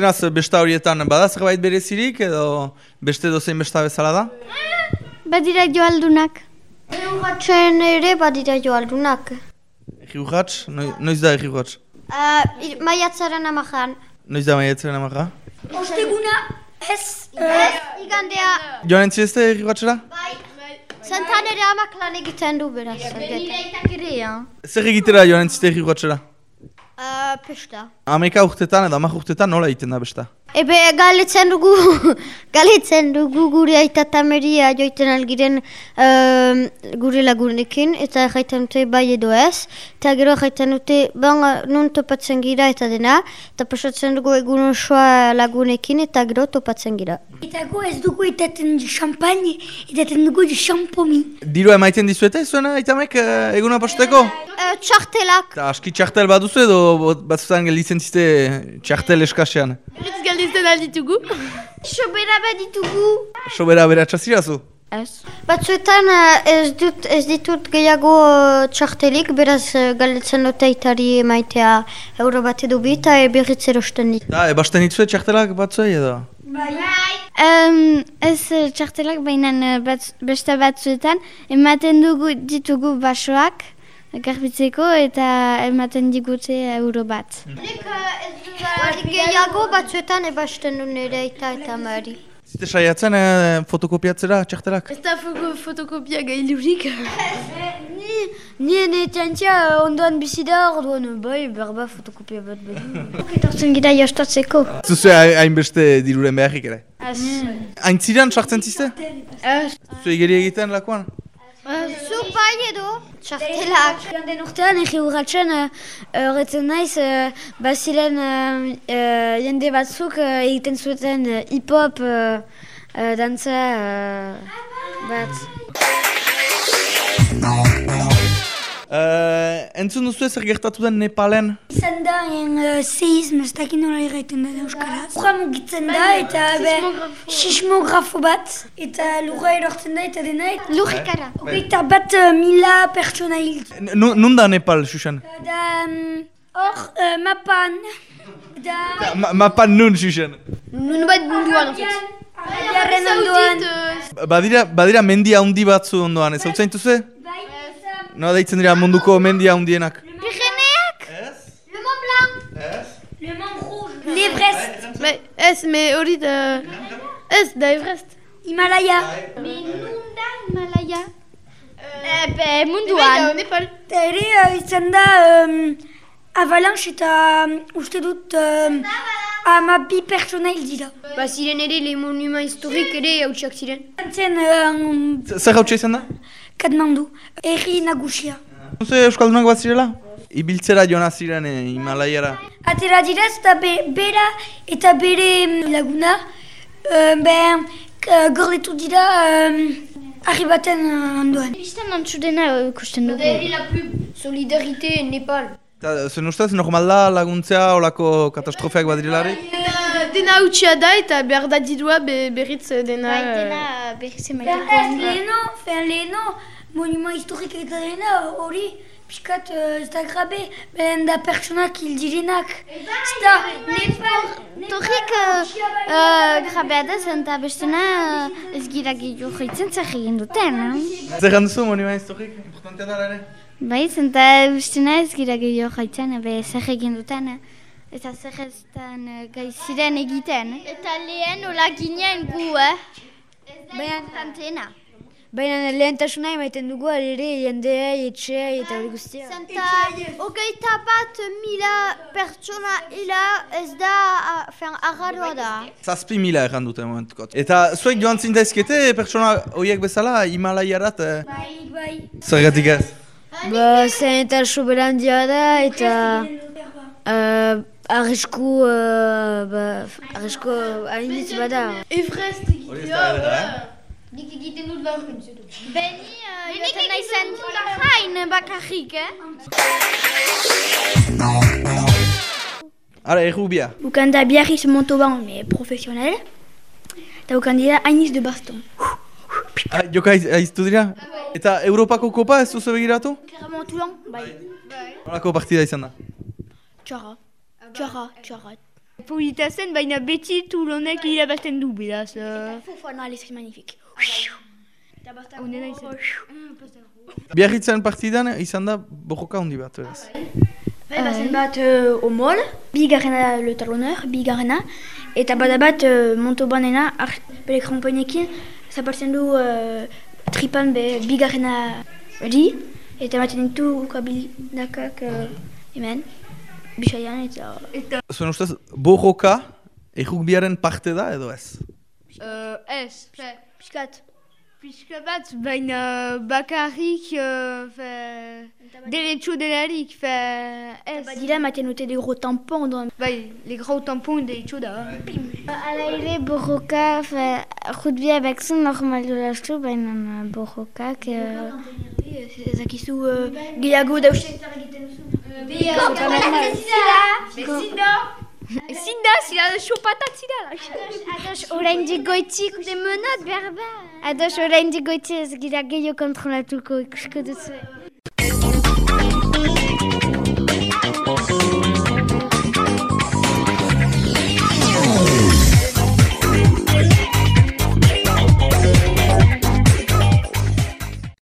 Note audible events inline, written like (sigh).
naz besta horietan, bada zerbait berezirik edo beste dozein besta bezala da? Badira joaldunak. Eurratzen ere badira joaldunak. Egi urratx? Noi- Noiz da egi urratx? Uh, maiatzaren amajan. Noiz da maietzen amarra? Osteguna, ez, Igandea, Joan entzizte egi urratxera? zentan ere amak lan egiten du beraz. Zer egitera joan entzizte egi pesta. Ameka urtetan edo amak urtetan nola egiten da besta? Ebe galetzen dugu, (laughs) galetzen dugu gure aita tameria joiten algiren um, gure lagunekin, eta jaiten dute bai edo ez, eta gero jaiten dute ban nun topatzen gira eta dena, eta pasatzen dugu egun osoa lagunekin eta gero topatzen gira. eta gu ez dugu etaten champagne, etaten dugu champomi. Diru emaiten dizuete zuena aitamek uh, eguna pasuteko? Uh, txartelak, Eta aski txartel baduzu edo batzutan gelditzen ziste txartel eskasean? Litz galdizten alditugu. sobera bat ditugu. Sobera beratxa zirazu? Ez. Batzuetan eh, ez, dut, ez ditut gehiago eh, txartelik, beraz uh, galdetzen dute itari emaitea euro bat edo bi eta berriz erosten dit. Da, ebasten dituzue txartelak batzuei edo? Um, ez eh, txartelak baina eh, bat, beste batzuetan ematen dugu ditugu basoak garbitzeko eta ematen digute euro bat. Nik ez gehiago batzuetan ebasten du nire eta eta mari. Zite saiatzen eh, fotokopiatzera txartelak? Ez da fotokopia gailurik. (laughs) Ni, ni ene txantzia ondoan bizi da orduan, bai, berba fotokopia bat bat. Etortzen gira jostatzeko. Zuzue hainbeste diruren beharrik ere? Aintziran sartzen ziste? Zuzue igeri egiten lakoan? Zu bai edo txartelak. Den urtean, egi urratzen, horretzen naiz, uh, baziren uh, uh, jende batzuk uh, egiten zuten uh, hip-hop uh, uh, dantza uh, bat. Uh, entzun duzu zer gertatu den Nepalen? Izan da, en uh, seism, ez dakit nola irraiten da euskaraz. Lurra mugitzen da, eta be, sismografo bat, eta lurra erortzen da, eta dena, eta Lurikara. hogeita bat uh, mila pertsona hil. Nun da Nepal, Xuxan? Da, um, hor, uh, mapan, da, Ma mapan nun, Xuxan? Nun bat munduan, Jarren ondoan, Badira, badira mendi handi batzu ondoan, ez hau zaintuzue? bai, Noa deitzen dira munduko mendi handienak? Pireneak? Le Mont Blanc? Le Mont Rouge, l'Everest, Bai, ez, me hori da... Ez, da Everest. Himalaya, Nunda Himalaya? Epe, munduan. Nepal. eta ere izan da um, avalanche eta uste dut ama bi pertsona hil dira. Ba, ziren ere, le monuma historik ere hautsak ziren. Zen um, Z- Zer hau izan da? Katmandu, erri nagusia. Zuzue Euskaldunak bat zirela? Ibiltzera joan ziren eh, Himalaiara. Atera dira eta be, bera eta bere mm, laguna, uh, ben, k- gordetu dira um, arri baten uh, ondoan. Bistan antzudena ikusten dugu. Da la pub, solidarite Nepal. Eta zen ustez, normal da laguntzea olako katastrofeak badirelarik? Dena hautsia da eta behar da dirua be, berriz dena... Bai, dena berriz emaiteko. Ez leheno, monument historik eta dena hori, piskat ez da grabe, ben da pertsonak hil direnak. Ez da, Nepal, Torrik uh, grabea da zen eta bestena ez gira gehiago jaitzen zer egin duten. Eh? Zer ganduzu monument historik? Importantea da ere? Bai, zen eta bestena ez gira gehiago jaitzen, be zer egin duten. eh? Eta zer ez den uh, gai ziren egiten. Eta lehen hola ginen gu, eh? Baina tantena. Baina lehentasuna emaiten dugu ere jendea, etxea eta hori guztia. Zenta, hogeita bat mila pertsona ila ez da, fen, agarroa da. Zazpi mila erran dute momentukot. Eta zuek joan zindaizkete pertsona horiek bezala Himalaiarat? Eh? Bai, bai. Zergatik ez? Ba, zen eta soberandia da eta uh, arrisku, uh, ba, arrisku hainitz bada. Da ere, eh? Nik egiten dut behar Beni, uh, joten nahi zen jain bakarrik, eh? Ara, errubia. Ukanda Biarritz Montauban, mais professionnel. Eta de Baston. Ah, joka aiz- aiztu dira? Eta Europako kopa ez duzu begiratu? Clairement Toulon, bai. Horako partida izan da. Txarra. Txarra, txarra. Polita zen, baina beti tulonek irabazten du, beraz. Uh... Fofo analiz magnifique. Izan. Biarritzen partidan izan da borroka handi bat, beraz. Bai, bazen bat uh, omol, bigarrena le talonneur, bigarrena, eta bada bat uh, Montobanena, bere krampoinekin, zapaltzen du uh, tripan be bigarrena hori, eta ematen ditu ukabildakak uh, hemen, bisaian, eta... Zuen ustez, borroka errukbiaren parte da edo ez? Uh, ez, Pișcăvaț, bain Bacaric, Deleccio de la Ligue, fait. Dila m'a noté des gros tampons dans. les gros tampons des boroca, fait. Rudbi avec son normal de la chou, bain boroca que. Zakisu, Giago d'Auchet. Ezin da, zira xopatat zira. Ados, orain goitzik demonat, behar behar. Ados, orain goitzik ez gira gehiago kontrolatuko ikusko duzu.